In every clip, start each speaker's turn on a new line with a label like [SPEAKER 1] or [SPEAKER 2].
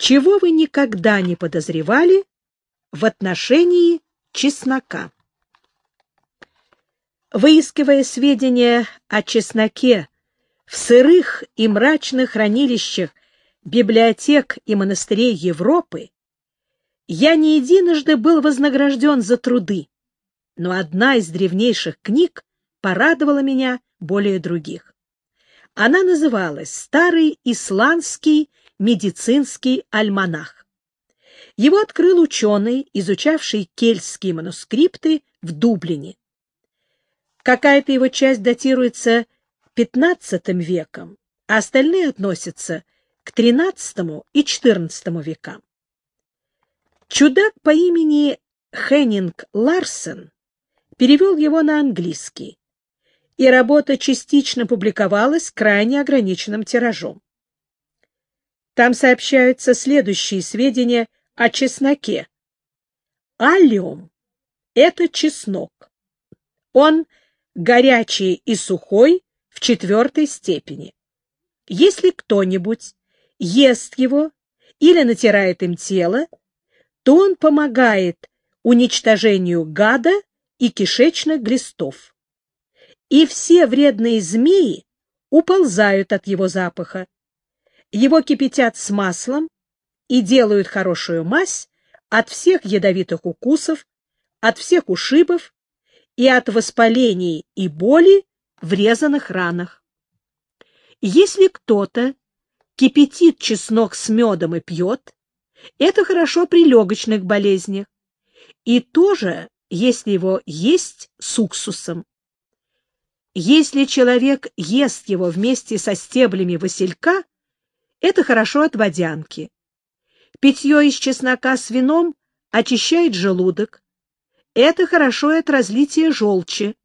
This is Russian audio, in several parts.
[SPEAKER 1] чего вы никогда не подозревали в отношении чеснока? Выискивая сведения о чесноке в сырых и мрачных хранилищах библиотек и монастырей Европы, я не единожды был вознагражден за труды, но одна из древнейших книг порадовала меня более других. Она называлась «Старый исландский медицинский альманах». Его открыл ученый, изучавший кельтские манускрипты в Дублине. Какая-то его часть датируется XV веком, а остальные относятся к XIII и XIV векам. Чудак по имени Хеннинг Ларсен перевел его на английский, и работа частично публиковалась крайне ограниченным тиражом. Там сообщаются следующие сведения о чесноке. Аллиум — это чеснок. Он горячий и сухой в четвертой степени. Если кто-нибудь ест его или натирает им тело, то он помогает уничтожению гада и кишечных глистов. И все вредные змеи уползают от его запаха. Его кипятят с маслом и делают хорошую мазь от всех ядовитых укусов, от всех ушибов и от воспалений и боли в резаных ранах. Если кто-то кипятит чеснок с медом и пьет, это хорошо при легочных болезнях. И тоже, если его есть с уксусом. Если человек ест его вместе со стеблями василька, это хорошо от водянки. Питье из чеснока с вином очищает желудок. Это хорошо от разлития желчи.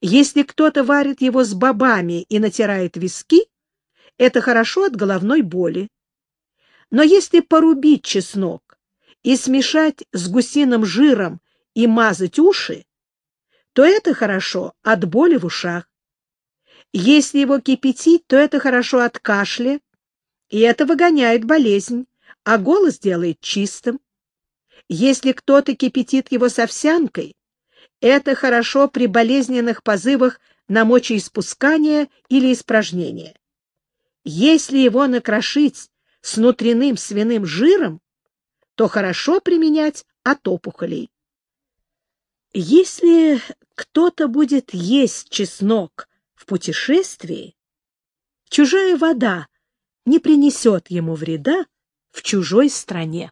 [SPEAKER 1] Если кто-то варит его с бобами и натирает виски, это хорошо от головной боли. Но если порубить чеснок и смешать с гусиным жиром и мазать уши, то это хорошо от боли в ушах. Если его кипятить, то это хорошо от кашля, и это выгоняет болезнь, а голос делает чистым. Если кто-то кипятит его с овсянкой, это хорошо при болезненных позывах на мочеиспускание или испражнение. Если его накрошить с внутренним свиным жиром, то хорошо применять от опухолей. Если кто-то будет есть чеснок в путешествии, чужая вода не принесет ему вреда в чужой стране.